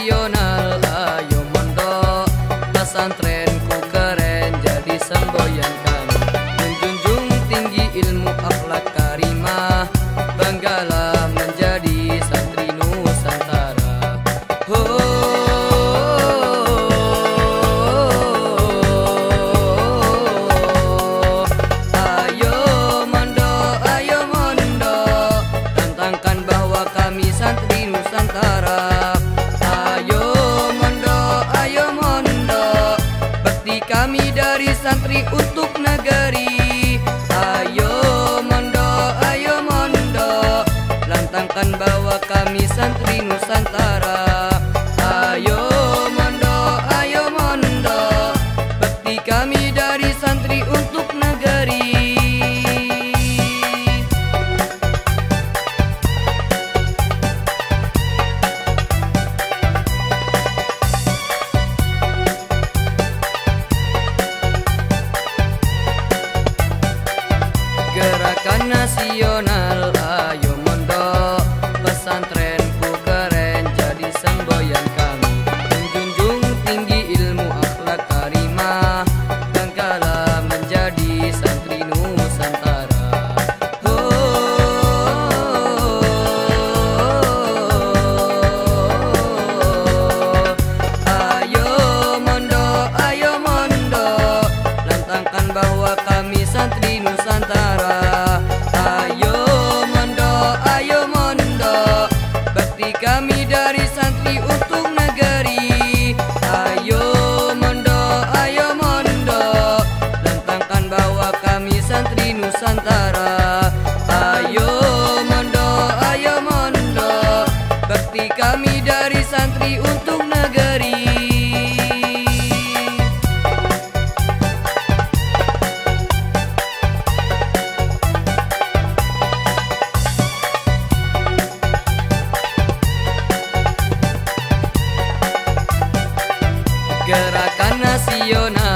you Nacional. santri untuk negeri. Ayo mondo, ayo mondo Lantangkan bawa kami santri Nusantara. Ayo mondo, ayo mondo Bekti kami dari santri untuk negeri. nacional. pergerakan nasional